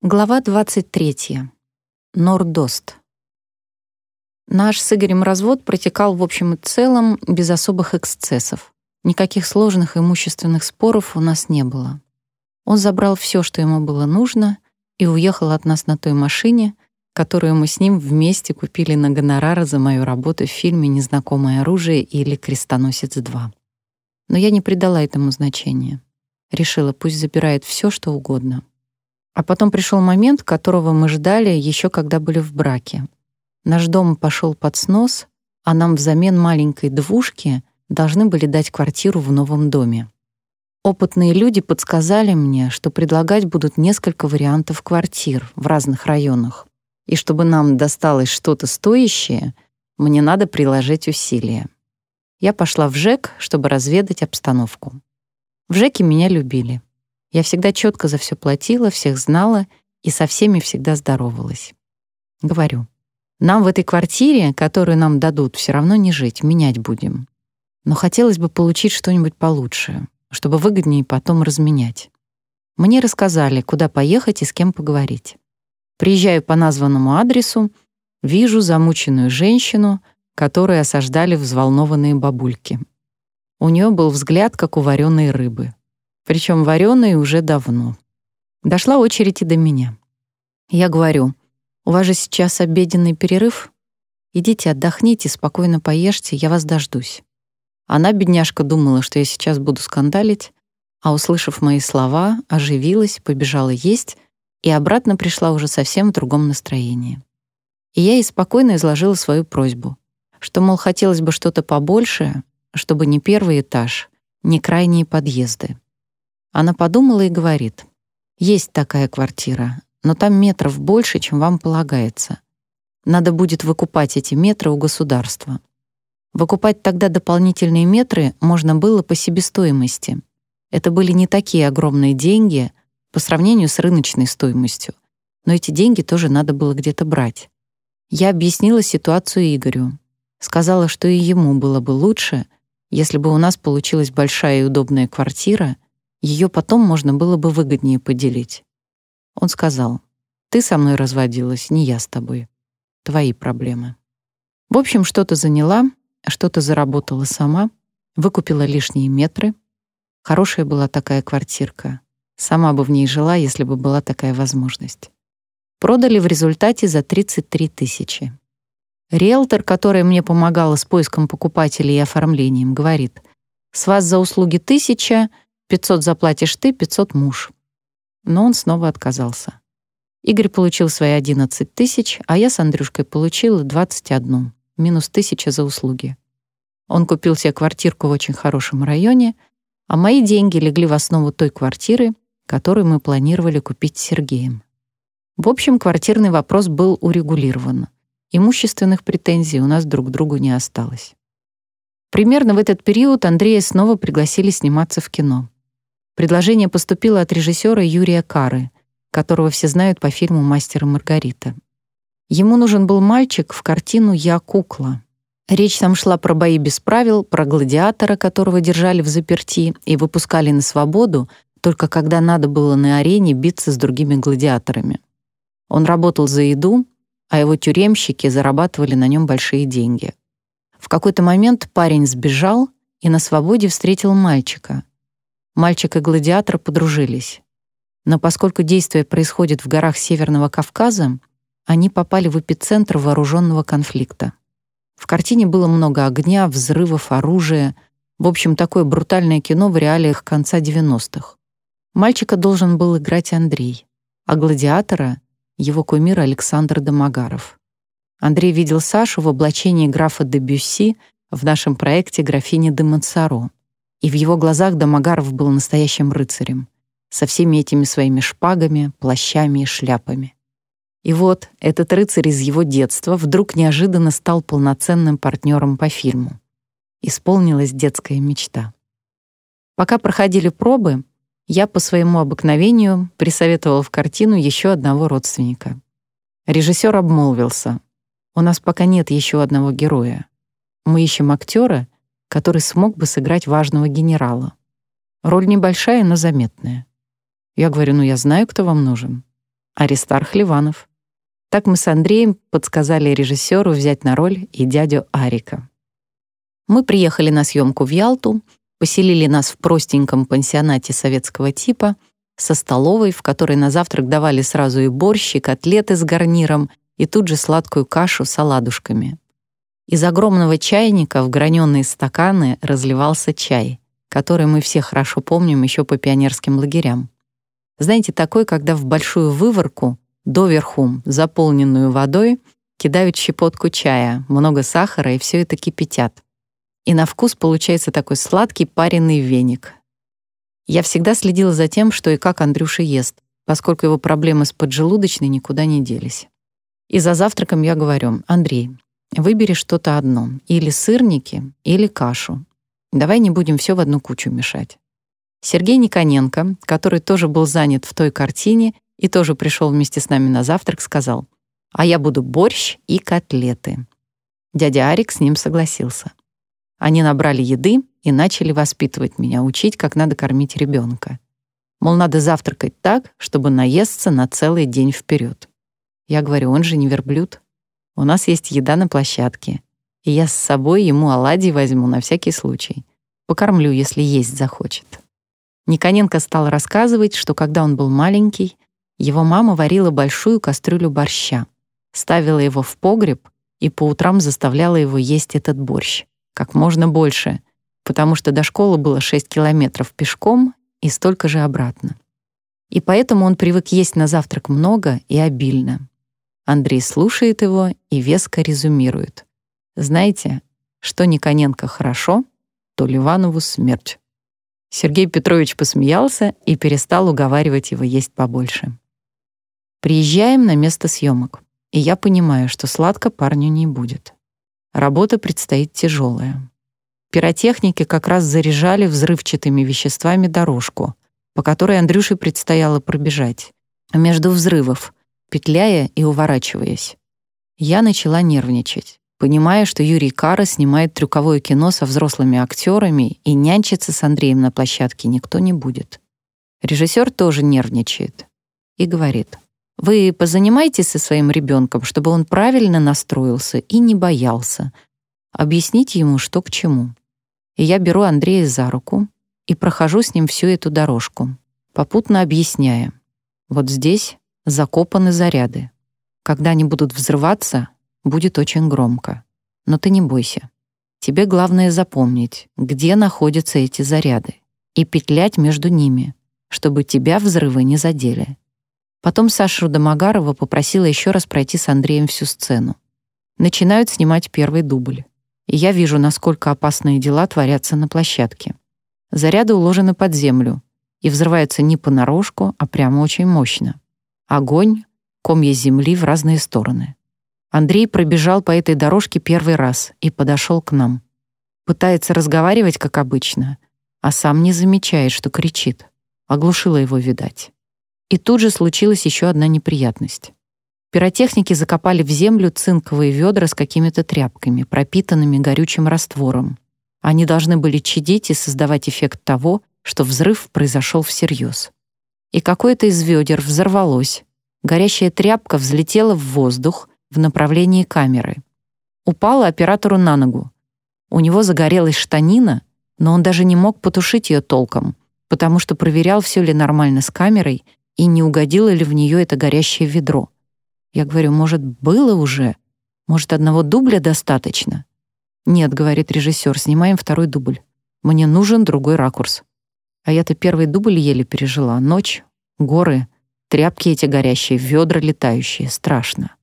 Глава 23. Нордост. Наш с Игорем развод протекал в общем и целом без особых эксцессов. Никаких сложных имущественных споров у нас не было. Он забрал все, что ему было нужно, и уехал от нас на той машине, которую мы с ним вместе купили на гонорар за мою работу в фильме «Незнакомое оружие» или «Крестоносец 2». Но я не придала этому значения. Решила, пусть забирает все, что угодно. А потом пришел момент, которого мы ждали еще когда были в браке. Наш дом пошел под снос, а нам взамен маленькой двушки должны были дать квартиру в новом доме. Опытные люди подсказали мне, что предлагать будут несколько вариантов квартир в разных районах. И чтобы нам досталось что-то стоящее, мне надо приложить усилия. Я пошла в ЖЭК, чтобы разведать обстановку. В ЖЭКе меня любили. Я всегда четко за все платила, всех знала и со всеми всегда здоровалась. Говорю, нам в этой квартире, которую нам дадут, все равно не жить, менять будем. Но хотелось бы получить что-нибудь получше, чтобы выгоднее потом разменять. Мне рассказали, куда поехать и с кем поговорить. Приезжаю по названному адресу, вижу замученную женщину, которую осаждали взволнованные бабульки. У нее был взгляд, как у вареной рыбы причем вареные уже давно. Дошла очередь и до меня. Я говорю, у вас же сейчас обеденный перерыв. Идите отдохните, спокойно поешьте, я вас дождусь. Она, бедняжка, думала, что я сейчас буду скандалить, а, услышав мои слова, оживилась, побежала есть и обратно пришла уже совсем в другом настроении. И я ей спокойно изложила свою просьбу, что, мол, хотелось бы что-то побольше, чтобы не первый этаж, не крайние подъезды. Она подумала и говорит, «Есть такая квартира, но там метров больше, чем вам полагается. Надо будет выкупать эти метры у государства. Выкупать тогда дополнительные метры можно было по себестоимости. Это были не такие огромные деньги по сравнению с рыночной стоимостью, но эти деньги тоже надо было где-то брать. Я объяснила ситуацию Игорю. Сказала, что и ему было бы лучше, если бы у нас получилась большая и удобная квартира — ее потом можно было бы выгоднее поделить. Он сказал, «Ты со мной разводилась, не я с тобой. Твои проблемы». В общем, что-то заняла, что-то заработала сама, выкупила лишние метры. Хорошая была такая квартирка. Сама бы в ней жила, если бы была такая возможность. Продали в результате за 33 тысячи. Риэлтор, которая мне помогала с поиском покупателей и оформлением, говорит, «С вас за услуги тысяча, 500 заплатишь ты, 500 муж. Но он снова отказался. Игорь получил свои 11 тысяч, а я с Андрюшкой получила 21, минус тысяча за услуги. Он купил себе квартирку в очень хорошем районе, а мои деньги легли в основу той квартиры, которую мы планировали купить с Сергеем. В общем, квартирный вопрос был урегулирован. Имущественных претензий у нас друг к другу не осталось. Примерно в этот период Андрея снова пригласили сниматься в кино. Предложение поступило от режиссера Юрия Кары, которого все знают по фильму «Мастер и Маргарита». Ему нужен был мальчик в картину «Я кукла». Речь там шла про бои без правил, про гладиатора, которого держали в заперти и выпускали на свободу, только когда надо было на арене биться с другими гладиаторами. Он работал за еду, а его тюремщики зарабатывали на нем большие деньги. В какой-то момент парень сбежал и на свободе встретил мальчика, Мальчик и гладиатор подружились. Но поскольку действие происходит в горах Северного Кавказа, они попали в эпицентр вооруженного конфликта. В картине было много огня, взрывов, оружия. В общем, такое брутальное кино в реалиях конца 90-х. Мальчика должен был играть Андрей, а гладиатора — его кумир Александр Домогаров. Андрей видел Сашу в облачении графа де Бюсси в нашем проекте «Графиня де Монсоро» и в его глазах Домогаров был настоящим рыцарем, со всеми этими своими шпагами, плащами и шляпами. И вот этот рыцарь из его детства вдруг неожиданно стал полноценным партнером по фильму. Исполнилась детская мечта. Пока проходили пробы, я по своему обыкновению присоветовал в картину еще одного родственника. Режиссер обмолвился. «У нас пока нет еще одного героя. Мы ищем актера, который смог бы сыграть важного генерала. Роль небольшая, но заметная. Я говорю, ну я знаю, кто вам нужен. Аристарх Ливанов. Так мы с Андреем подсказали режиссеру взять на роль и дядю Арика. Мы приехали на съемку в Ялту, поселили нас в простеньком пансионате советского типа со столовой, в которой на завтрак давали сразу и борщ, и котлеты с гарниром, и тут же сладкую кашу с оладушками. Из огромного чайника в граненые стаканы разливался чай, который мы все хорошо помним еще по пионерским лагерям. Знаете, такой, когда в большую выворку, доверху, заполненную водой, кидают щепотку чая, много сахара, и все это кипятят. И на вкус получается такой сладкий пареный веник. Я всегда следила за тем, что и как Андрюша ест, поскольку его проблемы с поджелудочной никуда не делись. И за завтраком я говорю, Андрей, выбери что-то одно, или сырники, или кашу. Давай не будем все в одну кучу мешать. Сергей Никоненко, который тоже был занят в той картине и тоже пришел вместе с нами на завтрак, сказал, «А я буду борщ и котлеты». Дядя Арик с ним согласился. Они набрали еды и начали воспитывать меня, учить, как надо кормить ребенка. Мол, надо завтракать так, чтобы наесться на целый день вперед. Я говорю, он же не верблюд. У нас есть еда на площадке, и я с собой ему оладьи возьму на всякий случай. Покормлю, если есть захочет. Никоненко стал рассказывать, что когда он был маленький, его мама варила большую кастрюлю борща, ставила его в погреб и по утрам заставляла его есть этот борщ как можно больше, потому что до школы было 6 километров пешком и столько же обратно. И поэтому он привык есть на завтрак много и обильно. Андрей слушает его и веско резюмирует. Знаете, что Никоненко хорошо, то Ливанову смерть. Сергей Петрович посмеялся и перестал уговаривать его есть побольше. Приезжаем на место съемок, и я понимаю, что сладко парню не будет. Работа предстоит тяжелая. Пиротехники как раз заряжали взрывчатыми веществами дорожку, по которой Андрюше предстояло пробежать, между взрывов, петляя и уворачиваясь. Я начала нервничать понимая, что Юрий Кара снимает трюковое кино со взрослыми актерами и нянчиться с Андреем на площадке никто не будет. Режиссер тоже нервничает и говорит, «Вы позанимайтесь со своим ребенком, чтобы он правильно настроился и не боялся. Объясните ему, что к чему». И я беру Андрея за руку и прохожу с ним всю эту дорожку, попутно объясняя, вот здесь закопаны заряды. Когда они будут взрываться, будет очень громко. Но ты не бойся. Тебе главное запомнить, где находятся эти заряды, и петлять между ними, чтобы тебя взрывы не задели. Потом Саша Домогарова попросила еще раз пройти с Андреем всю сцену. Начинают снимать первый дубль. И я вижу, насколько опасные дела творятся на площадке. Заряды уложены под землю и взрываются не понарошку, а прямо очень мощно. Огонь, комья земли в разные стороны. Андрей пробежал по этой дорожке первый раз и подошел к нам. Пытается разговаривать, как обычно, а сам не замечает, что кричит. Оглушила его, видать. И тут же случилась еще одна неприятность. Пиротехники закопали в землю цинковые ведра с какими-то тряпками, пропитанными горючим раствором. Они должны были чадить и создавать эффект того, что взрыв произошел всерьез. И какое-то из ведер взорвалось. Горящая тряпка взлетела в воздух в направлении камеры. Упала оператору на ногу. У него загорелась штанина, но он даже не мог потушить ее толком, потому что проверял, все ли нормально с камерой и не угодило ли в нее это горящее ведро. Я говорю, может, было уже? Может, одного дубля достаточно? Нет, говорит режиссер, снимаем второй дубль. Мне нужен другой ракурс. А я-то первый дубль еле пережила. Ночь, горы, тряпки эти горящие, ведра летающие. Страшно.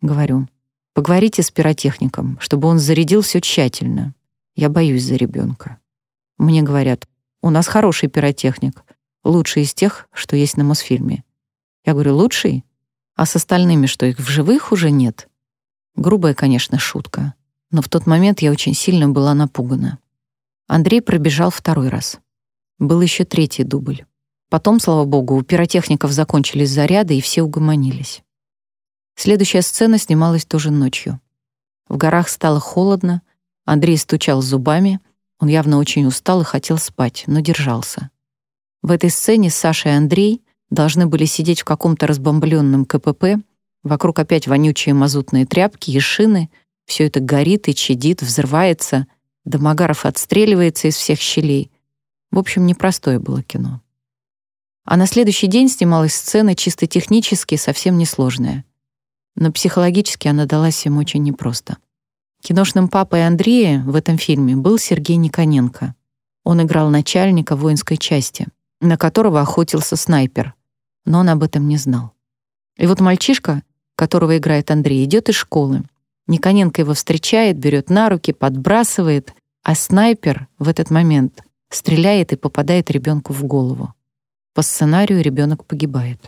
Говорю, поговорите с пиротехником, чтобы он зарядил все тщательно. Я боюсь за ребенка. Мне говорят, у нас хороший пиротехник, лучший из тех, что есть на Мосфильме. Я говорю, лучший? А с остальными что, их в живых уже нет? Грубая, конечно, шутка, но в тот момент я очень сильно была напугана. Андрей пробежал второй раз. Был еще третий дубль. Потом, слава богу, у пиротехников закончились заряды, и все угомонились. Следующая сцена снималась тоже ночью. В горах стало холодно, Андрей стучал зубами, он явно очень устал и хотел спать, но держался. В этой сцене Саша и Андрей должны были сидеть в каком-то разбомбленном КПП, вокруг опять вонючие мазутные тряпки и шины, все это горит и чадит, взрывается, Домогаров отстреливается из всех щелей. В общем, непростое было кино. А на следующий день снималась сцена чисто технически совсем несложная. Но психологически она далась им очень непросто. Киношным папой Андрея в этом фильме был Сергей Никоненко. Он играл начальника воинской части, на которого охотился снайпер, но он об этом не знал. И вот мальчишка, которого играет Андрей, идет из школы. Никоненко его встречает, берет на руки, подбрасывает, а снайпер в этот момент стреляет и попадает ребенку в голову. По сценарию ребенок погибает.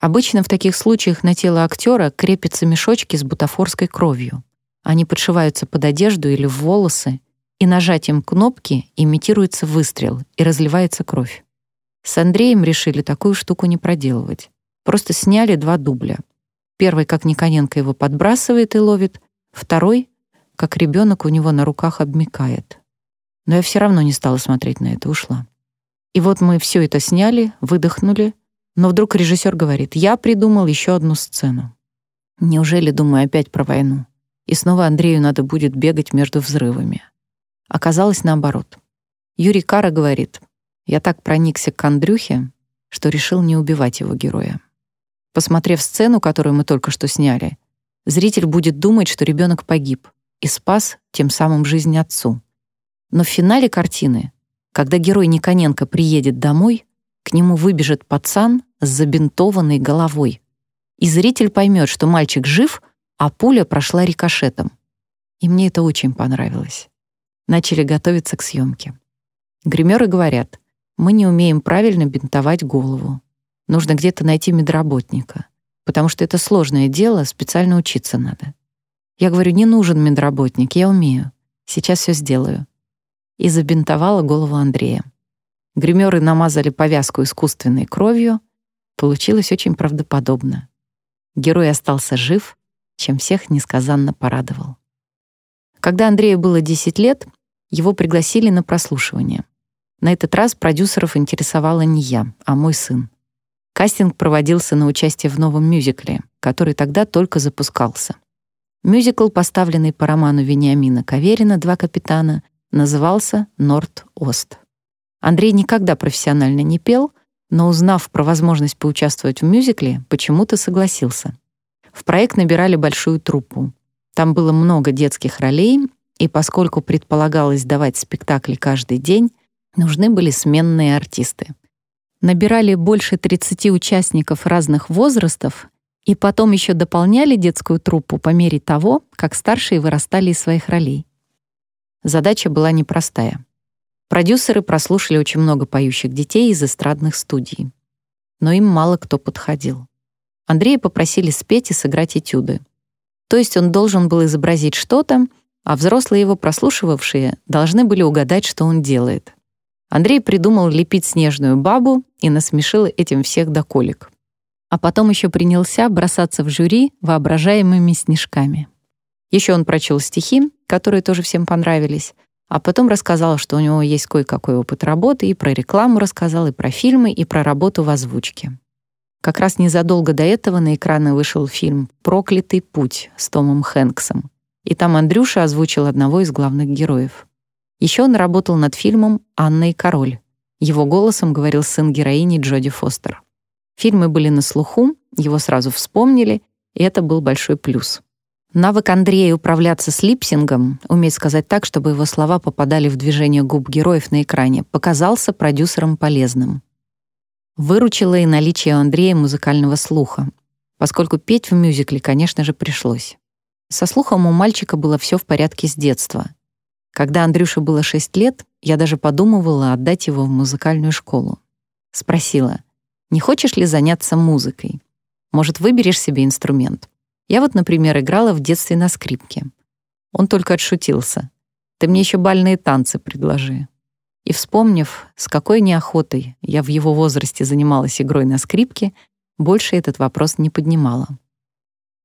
Обычно в таких случаях на тело актера крепятся мешочки с бутафорской кровью. Они подшиваются под одежду или в волосы, и нажатием кнопки имитируется выстрел и разливается кровь. С Андреем решили такую штуку не проделывать. Просто сняли два дубля. Первый, как Никоненко его подбрасывает и ловит, второй, как ребенок у него на руках обмикает. Но я все равно не стала смотреть на это, ушла. И вот мы все это сняли, выдохнули, но вдруг режиссер говорит, я придумал еще одну сцену. Неужели, думаю, опять про войну? И снова Андрею надо будет бегать между взрывами. Оказалось наоборот. Юрий Кара говорит, я так проникся к Андрюхе, что решил не убивать его героя. Посмотрев сцену, которую мы только что сняли, зритель будет думать, что ребенок погиб и спас тем самым жизнь отцу. Но в финале картины, когда герой Никоненко приедет домой, к нему выбежит пацан с забинтованной головой. И зритель поймет, что мальчик жив, а пуля прошла рикошетом. И мне это очень понравилось. Начали готовиться к съемке. Гримеры говорят, мы не умеем правильно бинтовать голову. Нужно где-то найти медработника, потому что это сложное дело, специально учиться надо. Я говорю, не нужен медработник, я умею. Сейчас все сделаю. И забинтовала голову Андрея. Гримеры намазали повязку искусственной кровью. Получилось очень правдоподобно. Герой остался жив, чем всех несказанно порадовал. Когда Андрею было 10 лет, его пригласили на прослушивание. На этот раз продюсеров интересовала не я, а мой сын. Кастинг проводился на участие в новом мюзикле, который тогда только запускался. Мюзикл, поставленный по роману Вениамина Каверина «Два капитана», назывался «Норд-Ост». Андрей никогда профессионально не пел, но, узнав про возможность поучаствовать в мюзикле, почему-то согласился. В проект набирали большую труппу. Там было много детских ролей, и поскольку предполагалось давать спектакли каждый день, нужны были сменные артисты. Набирали больше 30 участников разных возрастов и потом еще дополняли детскую труппу по мере того, как старшие вырастали из своих ролей. Задача была непростая. Продюсеры прослушали очень много поющих детей из эстрадных студий. Но им мало кто подходил. Андрея попросили спеть и сыграть этюды. То есть он должен был изобразить что-то, а взрослые его прослушивавшие должны были угадать, что он делает. Андрей придумал лепить снежную бабу и насмешил этим всех до колик. А потом еще принялся бросаться в жюри воображаемыми снежками. Еще он прочел стихи, которые тоже всем понравились, а потом рассказал, что у него есть кое-какой опыт работы, и про рекламу рассказал, и про фильмы, и про работу в озвучке. Как раз незадолго до этого на экраны вышел фильм «Проклятый путь» с Томом Хэнксом, и там Андрюша озвучил одного из главных героев. Еще он работал над фильмом «Анна и король». Его голосом говорил сын героини Джоди Фостер. Фильмы были на слуху, его сразу вспомнили, и это был большой плюс. Навык Андрея управляться с липсингом, уметь сказать так, чтобы его слова попадали в движение губ героев на экране, показался продюсерам полезным. Выручило и наличие у Андрея музыкального слуха, поскольку петь в мюзикле, конечно же, пришлось. Со слухом у мальчика было все в порядке с детства. Когда Андрюше было 6 лет, я даже подумывала отдать его в музыкальную школу. Спросила, не хочешь ли заняться музыкой? Может, выберешь себе инструмент? Я вот, например, играла в детстве на скрипке. Он только отшутился. Ты мне еще бальные танцы предложи. И вспомнив, с какой неохотой я в его возрасте занималась игрой на скрипке, больше этот вопрос не поднимала.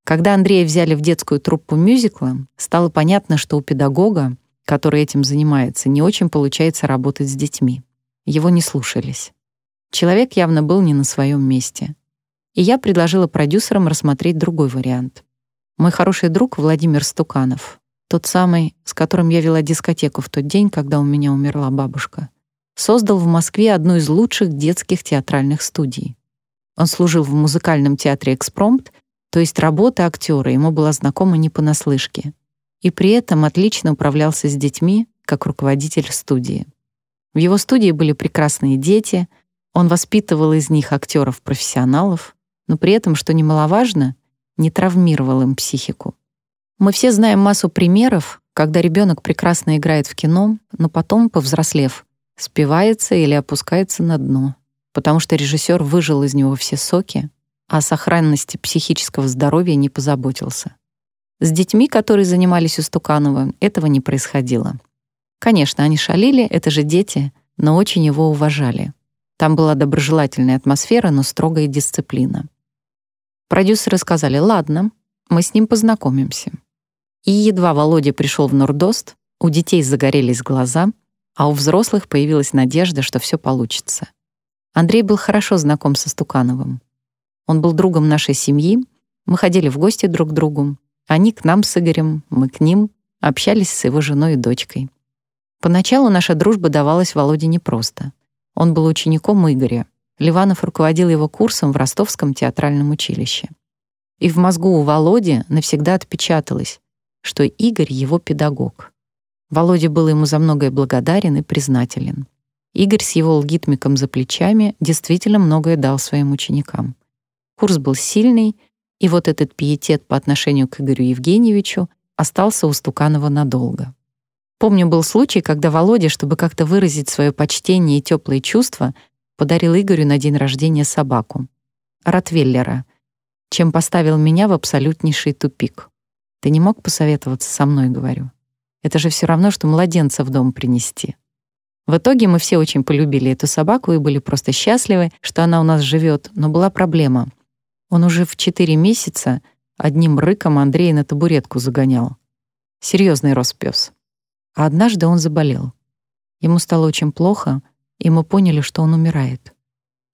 Когда Андрея взяли в детскую труппу мюзикла, стало понятно, что у педагога, который этим занимается, не очень получается работать с детьми. Его не слушались. Человек явно был не на своем месте. И я предложила продюсерам рассмотреть другой вариант. Мой хороший друг Владимир Стуканов, тот самый, с которым я вела дискотеку в тот день, когда у меня умерла бабушка, создал в Москве одну из лучших детских театральных студий. Он служил в музыкальном театре «Экспромт», то есть работа актера ему была знакома не понаслышке, и при этом отлично управлялся с детьми, как руководитель студии. В его студии были прекрасные дети, он воспитывал из них актеров-профессионалов, но при этом, что немаловажно, не травмировал им психику. Мы все знаем массу примеров, когда ребенок прекрасно играет в кино, но потом, повзрослев, спивается или опускается на дно, потому что режиссер выжил из него все соки, а о сохранности психического здоровья не позаботился. С детьми, которые занимались у Стуканова, этого не происходило. Конечно, они шалили, это же дети, но очень его уважали. Там была доброжелательная атмосфера, но строгая дисциплина. Продюсеры сказали, ладно, мы с ним познакомимся. И едва Володя пришел в Нордост, у детей загорелись глаза, а у взрослых появилась надежда, что все получится. Андрей был хорошо знаком со Стукановым. Он был другом нашей семьи, мы ходили в гости друг к другу, они к нам с Игорем, мы к ним, общались с его женой и дочкой. Поначалу наша дружба давалась Володе непросто. Он был учеником Игоря. Ливанов руководил его курсом в Ростовском театральном училище. И в мозгу у Володи навсегда отпечаталось, что Игорь — его педагог. Володя был ему за многое благодарен и признателен. Игорь с его лгитмиком за плечами действительно многое дал своим ученикам. Курс был сильный, и вот этот пиетет по отношению к Игорю Евгеньевичу остался у Стуканова надолго. Помню, был случай, когда Володя, чтобы как-то выразить свое почтение и теплые чувства, подарил Игорю на день рождения собаку. Ротвейлера, чем поставил меня в абсолютнейший тупик. Ты не мог посоветоваться со мной, говорю. Это же все равно, что младенца в дом принести. В итоге мы все очень полюбили эту собаку и были просто счастливы, что она у нас живет, но была проблема. Он уже в четыре месяца одним рыком Андрея на табуретку загонял. Серьезный рос. А однажды он заболел. Ему стало очень плохо, и мы поняли, что он умирает.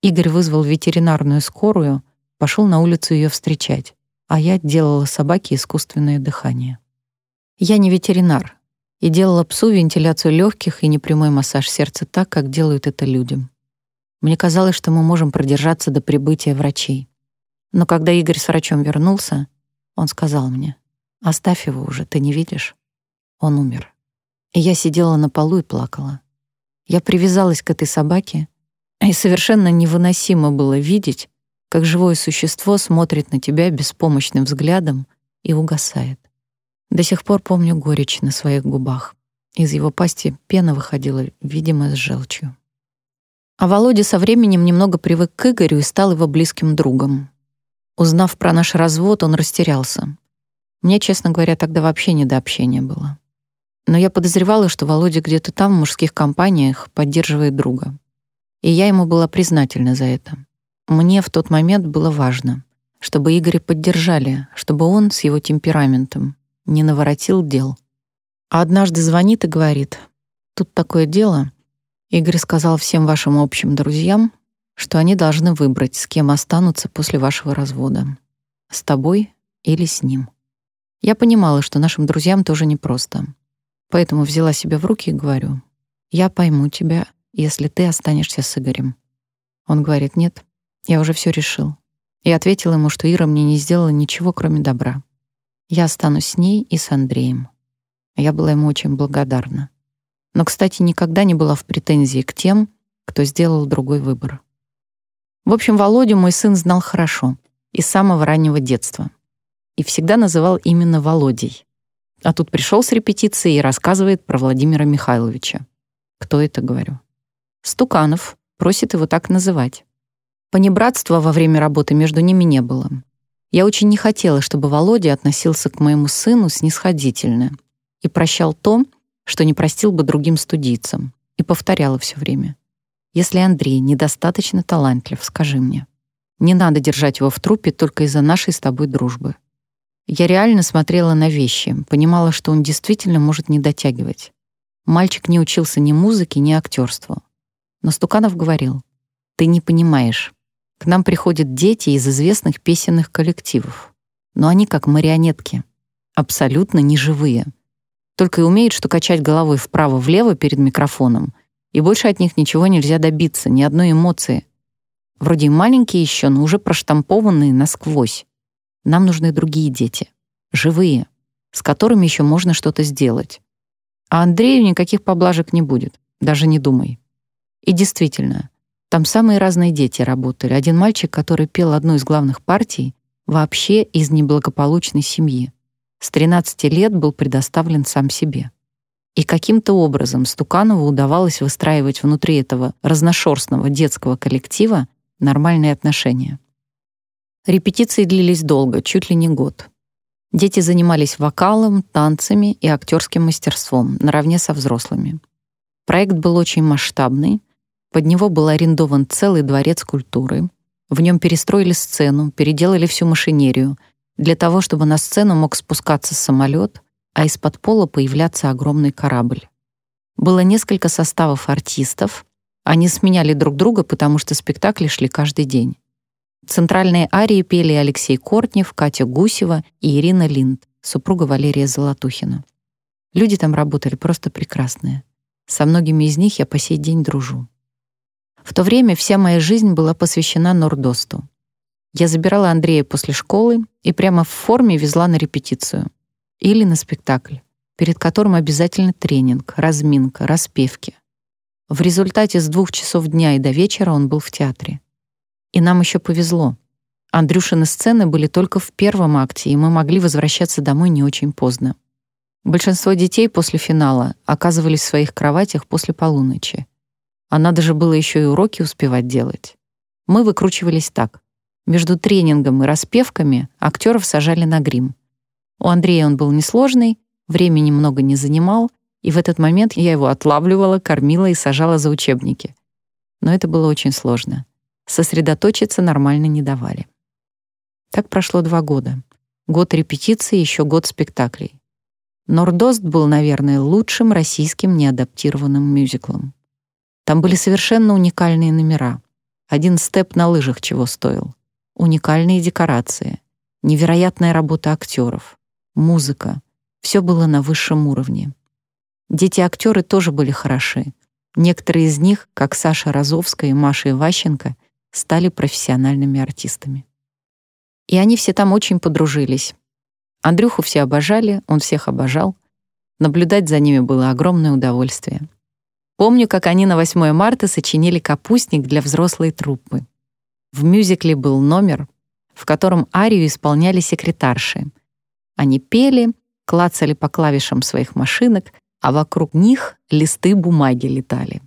Игорь вызвал ветеринарную скорую, пошел на улицу ее встречать, а я делала собаке искусственное дыхание. Я не ветеринар и делала псу вентиляцию легких и непрямой массаж сердца так, как делают это людям. Мне казалось, что мы можем продержаться до прибытия врачей. Но когда Игорь с врачом вернулся, он сказал мне, «Оставь его уже, ты не видишь? Он умер». И я сидела на полу и плакала. Я привязалась к этой собаке, и совершенно невыносимо было видеть, как живое существо смотрит на тебя беспомощным взглядом и угасает. До сих пор помню горечь на своих губах. Из его пасти пена выходила, видимо, с желчью. А Володя со временем немного привык к Игорю и стал его близким другом. Узнав про наш развод, он растерялся. Мне, честно говоря, тогда вообще не до общения было но я подозревала, что Володя где-то там, в мужских компаниях, поддерживает друга. И я ему была признательна за это. Мне в тот момент было важно, чтобы Игоря поддержали, чтобы он с его темпераментом не наворотил дел. А однажды звонит и говорит, «Тут такое дело». Игорь сказал всем вашим общим друзьям, что они должны выбрать, с кем останутся после вашего развода. С тобой или с ним. Я понимала, что нашим друзьям тоже непросто. Поэтому взяла себя в руки и говорю, «Я пойму тебя, если ты останешься с Игорем». Он говорит, «Нет, я уже все решил». И ответил ему, что Ира мне не сделала ничего, кроме добра. Я останусь с ней и с Андреем. Я была ему очень благодарна. Но, кстати, никогда не была в претензии к тем, кто сделал другой выбор. В общем, Володю мой сын знал хорошо, и с самого раннего детства. И всегда называл именно Володей. А тут пришел с репетиции и рассказывает про Владимира Михайловича. Кто это, говорю? Стуканов просит его так называть. Понебратства во время работы между ними не было. Я очень не хотела, чтобы Володя относился к моему сыну снисходительно и прощал то, что не простил бы другим студийцам, и повторяла все время. «Если Андрей недостаточно талантлив, скажи мне. Не надо держать его в трупе только из-за нашей с тобой дружбы. Я реально смотрела на вещи, понимала, что он действительно может не дотягивать. Мальчик не учился ни музыке, ни актерству. Но Стуканов говорил, Ты не понимаешь. К нам приходят дети из известных песенных коллективов. Но они как марионетки. Абсолютно неживые. Только и умеют, что качать головой вправо-влево перед микрофоном. И больше от них ничего нельзя добиться, ни одной эмоции. Вроде маленькие еще, но уже проштампованные насквозь. Нам нужны другие дети. Живые. С которыми еще можно что-то сделать. А Андрею никаких поблажек не будет. Даже не думай. И действительно, там самые разные дети работали. Один мальчик, который пел одну из главных партий, вообще из неблагополучной семьи. С 13 лет был предоставлен сам себе. И каким-то образом Стуканову удавалось выстраивать внутри этого разношерстного детского коллектива нормальные отношения. Репетиции длились долго, чуть ли не год. Дети занимались вокалом, танцами и актерским мастерством наравне со взрослыми. Проект был очень масштабный. Под него был арендован целый дворец культуры. В нем перестроили сцену, переделали всю машинерию для того, чтобы на сцену мог спускаться самолет, а из-под пола появляться огромный корабль. Было несколько составов артистов. Они сменяли друг друга, потому что спектакли шли каждый день. Центральные арии пели Алексей Кортнев, Катя Гусева и Ирина Линд, супруга Валерия Золотухина. Люди там работали просто прекрасные. Со многими из них я по сей день дружу. В то время вся моя жизнь была посвящена Нордосту. Я забирала Андрея после школы и прямо в форме везла на репетицию или на спектакль, перед которым обязательно тренинг, разминка, распевки. В результате с двух часов дня и до вечера он был в театре. И нам еще повезло. Андрюшины сцены были только в первом акте, и мы могли возвращаться домой не очень поздно. Большинство детей после финала оказывались в своих кроватях после полуночи. А надо же было еще и уроки успевать делать. Мы выкручивались так. Между тренингом и распевками актеров сажали на грим. У Андрея он был несложный, времени много не занимал, и в этот момент я его отлавливала, кормила и сажала за учебники. Но это было очень сложно сосредоточиться нормально не давали. Так прошло два года. Год репетиции, еще год спектаклей. Нордост был, наверное, лучшим российским неадаптированным мюзиклом. Там были совершенно уникальные номера. Один степ на лыжах чего стоил. Уникальные декорации, невероятная работа актеров, музыка. Все было на высшем уровне. Дети-актеры тоже были хороши. Некоторые из них, как Саша Розовская и Маша Иващенко, стали профессиональными артистами. И они все там очень подружились. Андрюху все обожали, он всех обожал. Наблюдать за ними было огромное удовольствие. Помню, как они на 8 марта сочинили «Капустник» для взрослой труппы. В мюзикле был номер, в котором арию исполняли секретарши. Они пели, клацали по клавишам своих машинок, а вокруг них листы бумаги летали.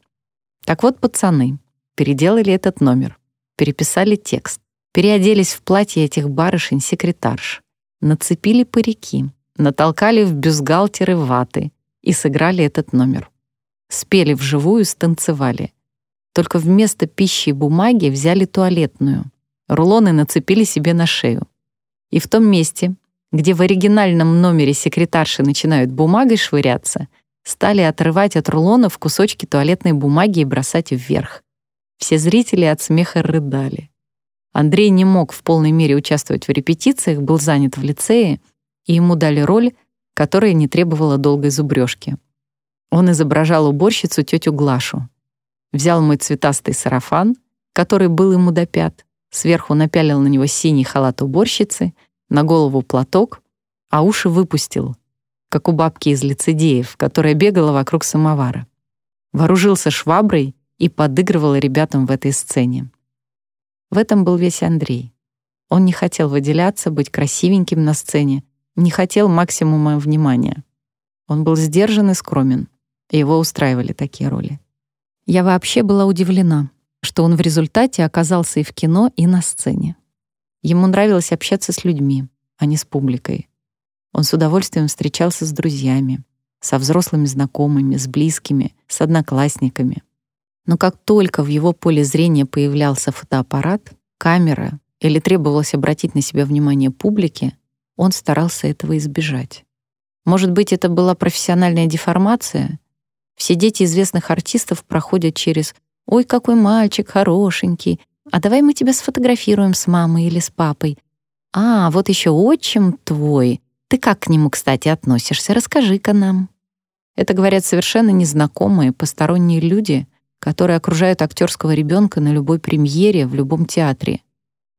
Так вот, пацаны, переделали этот номер переписали текст, переоделись в платье этих барышень-секретарш, нацепили парики, натолкали в бюстгальтеры ваты и сыграли этот номер. Спели вживую, станцевали. Только вместо пищи и бумаги взяли туалетную. Рулоны нацепили себе на шею. И в том месте, где в оригинальном номере секретарши начинают бумагой швыряться, стали отрывать от рулонов кусочки туалетной бумаги и бросать вверх. Все зрители от смеха рыдали. Андрей не мог в полной мере участвовать в репетициях, был занят в лицее, и ему дали роль, которая не требовала долгой зубрежки. Он изображал уборщицу тетю Глашу. Взял мой цветастый сарафан, который был ему до пят, сверху напялил на него синий халат уборщицы, на голову платок, а уши выпустил, как у бабки из лицедеев, которая бегала вокруг самовара. Вооружился шваброй и подыгрывала ребятам в этой сцене. В этом был весь Андрей. Он не хотел выделяться, быть красивеньким на сцене, не хотел максимума внимания. Он был сдержан и скромен, и его устраивали такие роли. Я вообще была удивлена, что он в результате оказался и в кино, и на сцене. Ему нравилось общаться с людьми, а не с публикой. Он с удовольствием встречался с друзьями, со взрослыми знакомыми, с близкими, с одноклассниками. Но как только в его поле зрения появлялся фотоаппарат, камера или требовалось обратить на себя внимание публики, он старался этого избежать. Может быть, это была профессиональная деформация? Все дети известных артистов проходят через «Ой, какой мальчик хорошенький! А давай мы тебя сфотографируем с мамой или с папой. А, вот еще отчим твой. Ты как к нему, кстати, относишься? Расскажи-ка нам». Это говорят совершенно незнакомые, посторонние люди, которые окружают актерского ребенка на любой премьере в любом театре.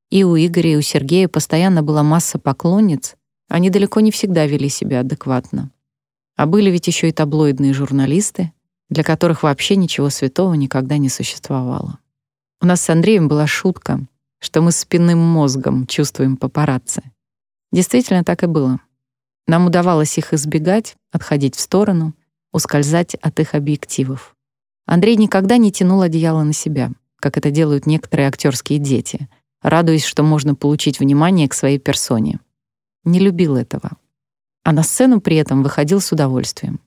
И у Игоря, и у Сергея постоянно была масса поклонниц, они далеко не всегда вели себя адекватно. А были ведь еще и таблоидные журналисты, для которых вообще ничего святого никогда не существовало. У нас с Андреем была шутка, что мы спинным мозгом чувствуем папарацци. Действительно так и было. Нам удавалось их избегать, отходить в сторону, ускользать от их объективов. Андрей никогда не тянул одеяло на себя, как это делают некоторые актерские дети, радуясь, что можно получить внимание к своей персоне. Не любил этого. А на сцену при этом выходил с удовольствием.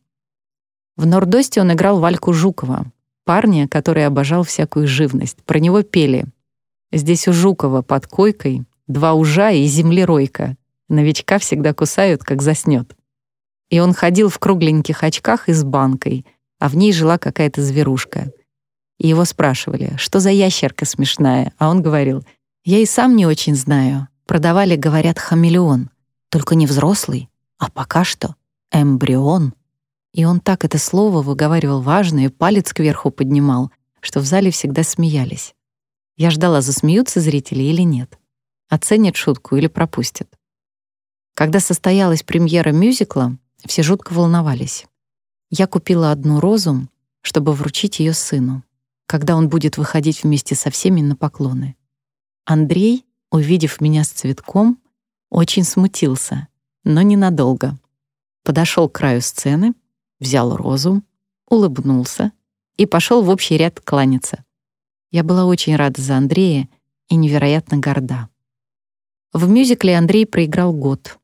В Нордосте он играл Вальку Жукова, парня, который обожал всякую живность. Про него пели. Здесь у Жукова под койкой два ужа и землеройка. Новичка всегда кусают, как заснет. И он ходил в кругленьких очках и с банкой, а в ней жила какая-то зверушка. И его спрашивали, что за ящерка смешная, а он говорил, я и сам не очень знаю. Продавали, говорят, хамелеон, только не взрослый, а пока что эмбрион. И он так это слово выговаривал важно и палец кверху поднимал, что в зале всегда смеялись. Я ждала, засмеются зрители или нет. Оценят шутку или пропустят. Когда состоялась премьера мюзикла, все жутко волновались. Я купила одну розу, чтобы вручить ее сыну, когда он будет выходить вместе со всеми на поклоны. Андрей, увидев меня с цветком, очень смутился, но ненадолго. Подошел к краю сцены, взял розу, улыбнулся и пошел в общий ряд кланяться. Я была очень рада за Андрея и невероятно горда. В мюзикле Андрей проиграл год.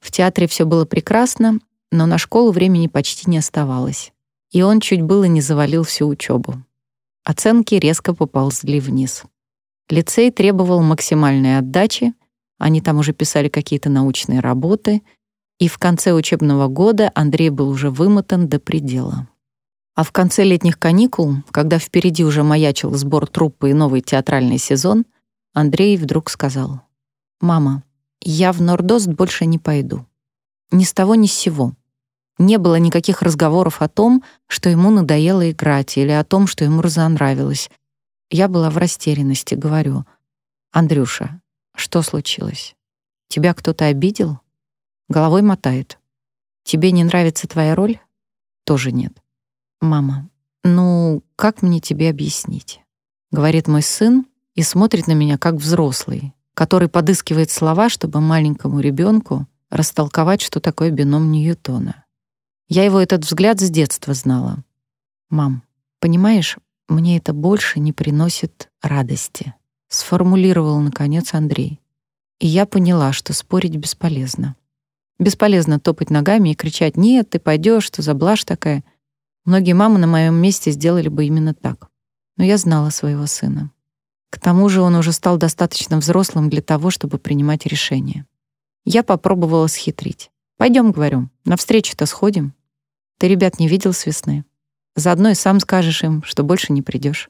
В театре все было прекрасно, но на школу времени почти не оставалось, и он чуть было не завалил всю учебу. Оценки резко поползли вниз. Лицей требовал максимальной отдачи, они там уже писали какие-то научные работы — и в конце учебного года Андрей был уже вымотан до предела. А в конце летних каникул, когда впереди уже маячил сбор труппы и новый театральный сезон, Андрей вдруг сказал, «Мама, я в Нордост больше не пойду. Ни с того, ни с сего. Не было никаких разговоров о том, что ему надоело играть, или о том, что ему разонравилось. Я была в растерянности, говорю, «Андрюша, что случилось? Тебя кто-то обидел?» Головой мотает. Тебе не нравится твоя роль? Тоже нет. Мама, ну, как мне тебе объяснить? Говорит мой сын и смотрит на меня как взрослый, который подыскивает слова, чтобы маленькому ребенку растолковать, что такое бином Ньютона. Я его этот взгляд с детства знала. «Мам, понимаешь, мне это больше не приносит радости», сформулировал, наконец, Андрей. И я поняла, что спорить бесполезно. Бесполезно топать ногами и кричать «Нет, ты пойдешь, что за блажь такая». Многие мамы на моем месте сделали бы именно так. Но я знала своего сына. К тому же он уже стал достаточно взрослым для того, чтобы принимать решения. Я попробовала схитрить. Пойдем, говорю, на встречу-то сходим. Ты ребят не видел с весны. Заодно и сам скажешь им, что больше не придешь.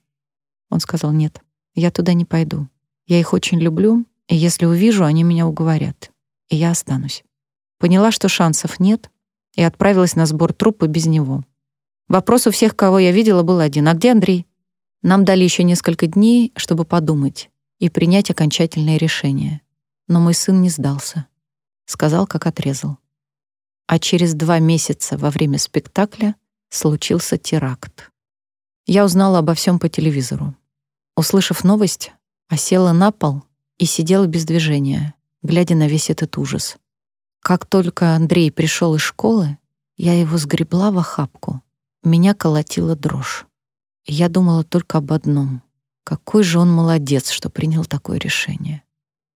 Он сказал, нет, я туда не пойду. Я их очень люблю, и если увижу, они меня уговорят. И я останусь. Поняла, что шансов нет, и отправилась на сбор труппы без него. Вопрос у всех, кого я видела, был один. «А где Андрей?» Нам дали еще несколько дней, чтобы подумать и принять окончательное решение. Но мой сын не сдался. Сказал, как отрезал. А через два месяца во время спектакля случился теракт. Я узнала обо всем по телевизору. Услышав новость, осела на пол и сидела без движения, глядя на весь этот ужас. Как только Андрей пришел из школы, я его сгребла в охапку. Меня колотила дрожь. Я думала только об одном. Какой же он молодец, что принял такое решение.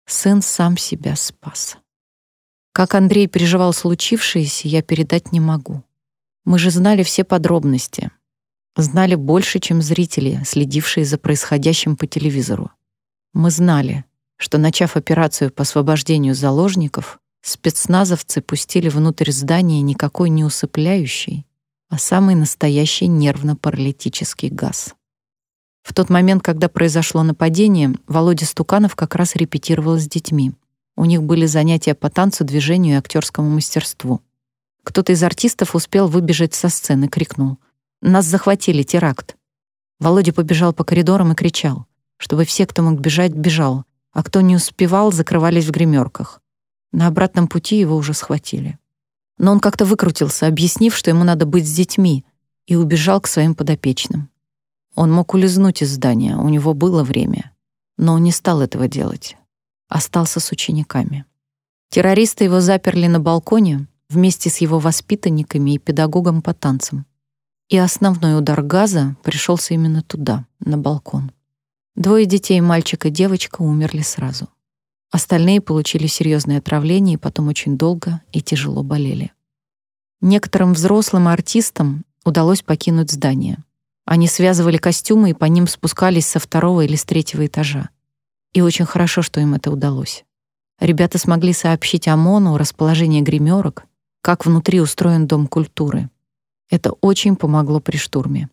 Сын сам себя спас. Как Андрей переживал случившееся, я передать не могу. Мы же знали все подробности. Знали больше, чем зрители, следившие за происходящим по телевизору. Мы знали, что, начав операцию по освобождению заложников, Спецназовцы пустили внутрь здания никакой не усыпляющий, а самый настоящий нервно-паралитический газ. В тот момент, когда произошло нападение, Володя Стуканов как раз репетировал с детьми. У них были занятия по танцу, движению и актерскому мастерству. Кто-то из артистов успел выбежать со сцены, крикнул. «Нас захватили, теракт!» Володя побежал по коридорам и кричал, чтобы все, кто мог бежать, бежал, а кто не успевал, закрывались в гримерках. На обратном пути его уже схватили. Но он как-то выкрутился, объяснив, что ему надо быть с детьми, и убежал к своим подопечным. Он мог улизнуть из здания, у него было время, но он не стал этого делать. Остался с учениками. Террористы его заперли на балконе вместе с его воспитанниками и педагогом по танцам. И основной удар газа пришелся именно туда, на балкон. Двое детей, мальчик и девочка, умерли сразу. Остальные получили серьезные отравления и потом очень долго и тяжело болели. Некоторым взрослым артистам удалось покинуть здание. Они связывали костюмы и по ним спускались со второго или с третьего этажа. И очень хорошо, что им это удалось. Ребята смогли сообщить ОМОНу расположение гримерок, как внутри устроен Дом культуры. Это очень помогло при штурме.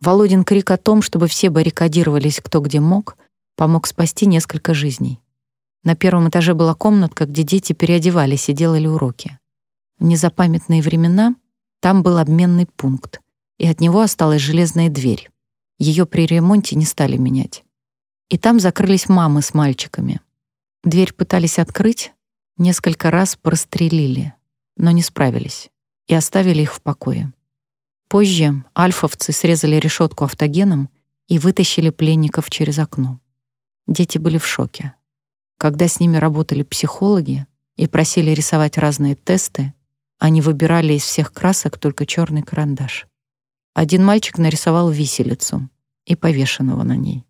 Володин крик о том, чтобы все баррикадировались кто где мог, помог спасти несколько жизней. На первом этаже была комнатка, где дети переодевались и делали уроки. В незапамятные времена там был обменный пункт, и от него осталась железная дверь. Ее при ремонте не стали менять. И там закрылись мамы с мальчиками. Дверь пытались открыть, несколько раз прострелили, но не справились и оставили их в покое. Позже альфовцы срезали решетку автогеном и вытащили пленников через окно. Дети были в шоке. Когда с ними работали психологи и просили рисовать разные тесты, они выбирали из всех красок только черный карандаш. Один мальчик нарисовал виселицу и повешенного на ней.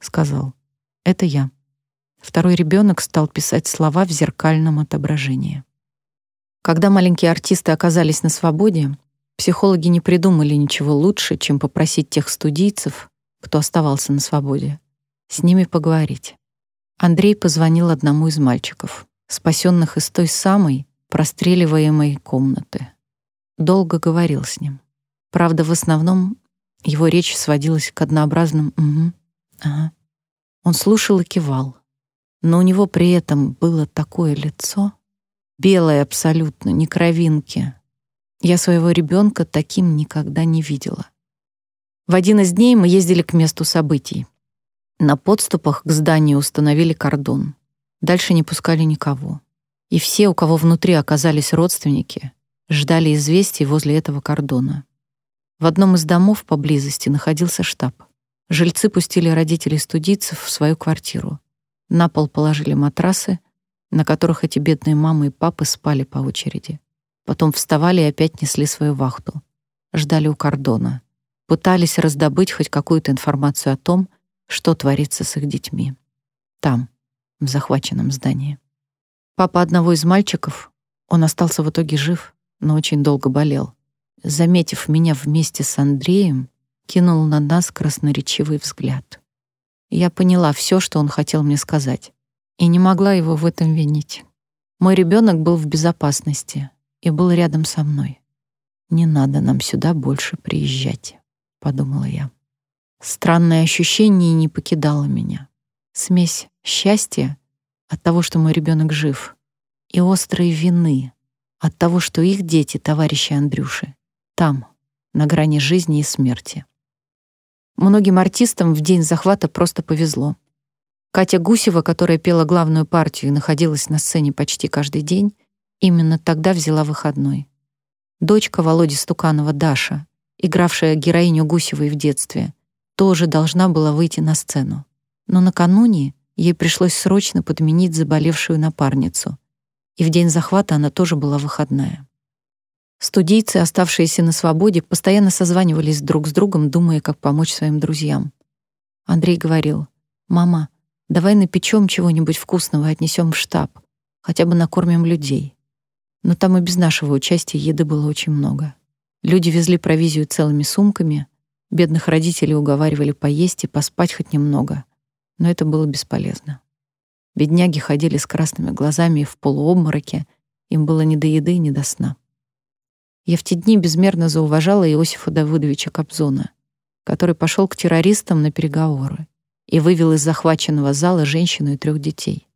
Сказал, «Это я». Второй ребенок стал писать слова в зеркальном отображении. Когда маленькие артисты оказались на свободе, психологи не придумали ничего лучше, чем попросить тех студийцев, кто оставался на свободе, с ними поговорить. Андрей позвонил одному из мальчиков, спасенных из той самой простреливаемой комнаты. Долго говорил с ним. Правда, в основном его речь сводилась к однообразным «угу», «ага». Он слушал и кивал, но у него при этом было такое лицо, белое абсолютно, не кровинки. Я своего ребенка таким никогда не видела. В один из дней мы ездили к месту событий. На подступах к зданию установили кордон. Дальше не пускали никого. И все, у кого внутри оказались родственники, ждали известий возле этого кордона. В одном из домов поблизости находился штаб. Жильцы пустили родителей студийцев в свою квартиру. На пол положили матрасы, на которых эти бедные мамы и папы спали по очереди. Потом вставали и опять несли свою вахту. Ждали у кордона. Пытались раздобыть хоть какую-то информацию о том, что творится с их детьми. Там, в захваченном здании. Папа одного из мальчиков, он остался в итоге жив, но очень долго болел. Заметив меня вместе с Андреем, кинул на нас красноречивый взгляд. Я поняла все, что он хотел мне сказать, и не могла его в этом винить. Мой ребенок был в безопасности и был рядом со мной. «Не надо нам сюда больше приезжать», — подумала я. Странное ощущение не покидало меня. Смесь счастья от того, что мой ребенок жив, и острой вины от того, что их дети, товарищи Андрюши, там, на грани жизни и смерти. Многим артистам в день захвата просто повезло. Катя Гусева, которая пела главную партию и находилась на сцене почти каждый день, именно тогда взяла выходной. Дочка Володи Стуканова, Даша, игравшая героиню Гусевой в детстве, тоже должна была выйти на сцену. Но накануне ей пришлось срочно подменить заболевшую напарницу, и в день захвата она тоже была выходная. Студийцы, оставшиеся на свободе, постоянно созванивались друг с другом, думая, как помочь своим друзьям. Андрей говорил, «Мама, давай напечем чего-нибудь вкусного и отнесем в штаб, хотя бы накормим людей». Но там и без нашего участия еды было очень много. Люди везли провизию целыми сумками, Бедных родителей уговаривали поесть и поспать хоть немного, но это было бесполезно. Бедняги ходили с красными глазами в полуобмороке, им было ни до еды, ни до сна. Я в те дни безмерно зауважала Иосифа Давыдовича Кобзона. который пошел к террористам на переговоры и вывел из захваченного зала женщину и трех детей.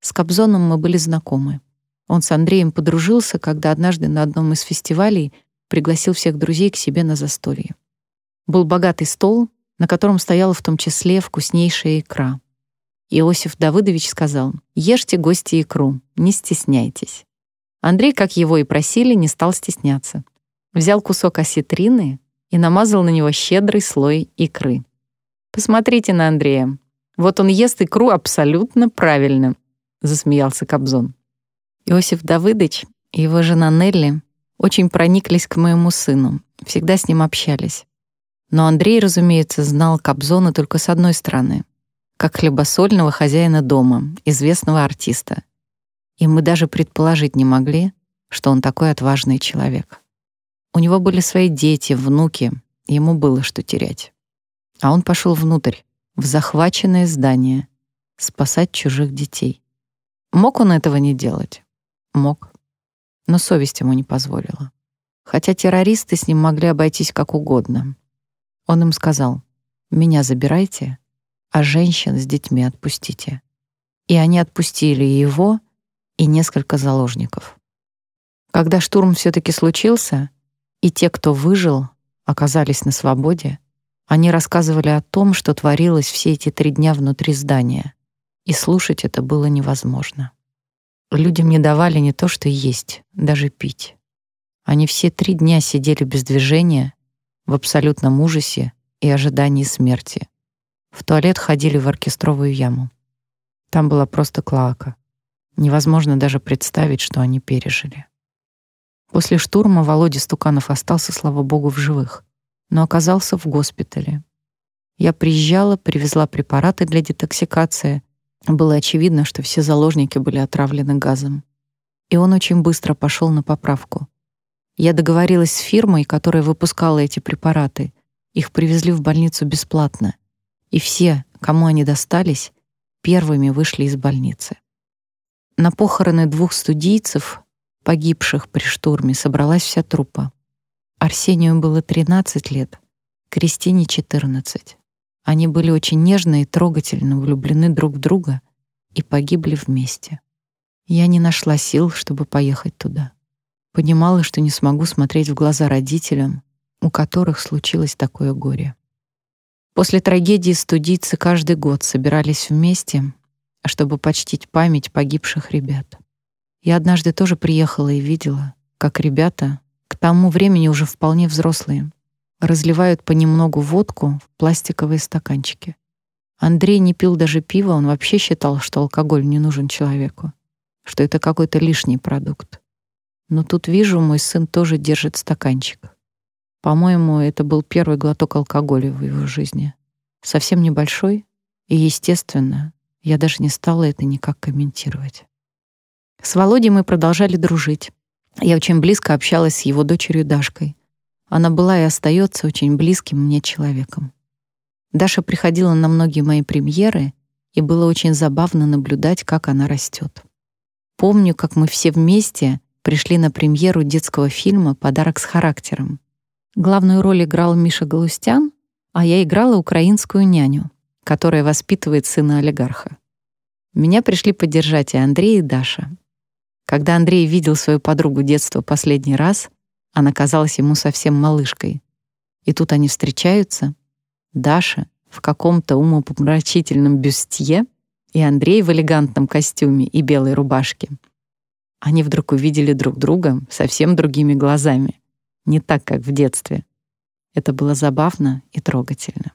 С Кобзоном мы были знакомы. Он с Андреем подружился, когда однажды на одном из фестивалей пригласил всех друзей к себе на застолье. Был богатый стол, на котором стояла в том числе вкуснейшая икра. Иосиф Давыдович сказал, «Ешьте, гости, икру, не стесняйтесь». Андрей, как его и просили, не стал стесняться. Взял кусок осетрины и намазал на него щедрый слой икры. «Посмотрите на Андрея. Вот он ест икру абсолютно правильно», — засмеялся Кобзон. Иосиф Давыдович и его жена Нелли очень прониклись к моему сыну, всегда с ним общались. Но Андрей, разумеется, знал Кобзона только с одной стороны, как хлебосольного хозяина дома, известного артиста. И мы даже предположить не могли, что он такой отважный человек. У него были свои дети, внуки, ему было что терять. А он пошел внутрь, в захваченное здание, спасать чужих детей. Мог он этого не делать? Мог. Но совесть ему не позволила. Хотя террористы с ним могли обойтись как угодно. Он им сказал, «Меня забирайте, а женщин с детьми отпустите». И они отпустили его и несколько заложников. Когда штурм все таки случился, и те, кто выжил, оказались на свободе, они рассказывали о том, что творилось все эти три дня внутри здания, и слушать это было невозможно. Людям не давали не то что есть, даже пить. Они все три дня сидели без движения, в абсолютном ужасе и ожидании смерти. В туалет ходили в оркестровую яму. Там была просто клоака. Невозможно даже представить, что они пережили. После штурма Володя Стуканов остался, слава богу, в живых, но оказался в госпитале. Я приезжала, привезла препараты для детоксикации. Было очевидно, что все заложники были отравлены газом. И он очень быстро пошел на поправку. Я договорилась с фирмой, которая выпускала эти препараты. Их привезли в больницу бесплатно. И все, кому они достались, первыми вышли из больницы. На похороны двух студийцев, погибших при штурме, собралась вся труппа. Арсению было 13 лет, Кристине — 14. Они были очень нежно и трогательно влюблены друг в друга и погибли вместе. Я не нашла сил, чтобы поехать туда. Понимала, что не смогу смотреть в глаза родителям, у которых случилось такое горе. После трагедии студийцы каждый год собирались вместе, чтобы почтить память погибших ребят. Я однажды тоже приехала и видела, как ребята, к тому времени уже вполне взрослые, разливают понемногу водку в пластиковые стаканчики. Андрей не пил даже пива, он вообще считал, что алкоголь не нужен человеку, что это какой-то лишний продукт. Но тут вижу, мой сын тоже держит стаканчик. По-моему, это был первый глоток алкоголя в его жизни. Совсем небольшой, и, естественно, я даже не стала это никак комментировать. С Володей мы продолжали дружить. Я очень близко общалась с его дочерью Дашкой. Она была и остается очень близким мне человеком. Даша приходила на многие мои премьеры, и было очень забавно наблюдать, как она растет. Помню, как мы все вместе пришли на премьеру детского фильма «Подарок с характером». Главную роль играл Миша Галустян, а я играла украинскую няню, которая воспитывает сына олигарха. Меня пришли поддержать и Андрей, и Даша. Когда Андрей видел свою подругу детства последний раз, она казалась ему совсем малышкой. И тут они встречаются. Даша в каком-то умопомрачительном бюстье и Андрей в элегантном костюме и белой рубашке — они вдруг увидели друг друга совсем другими глазами, не так, как в детстве. Это было забавно и трогательно.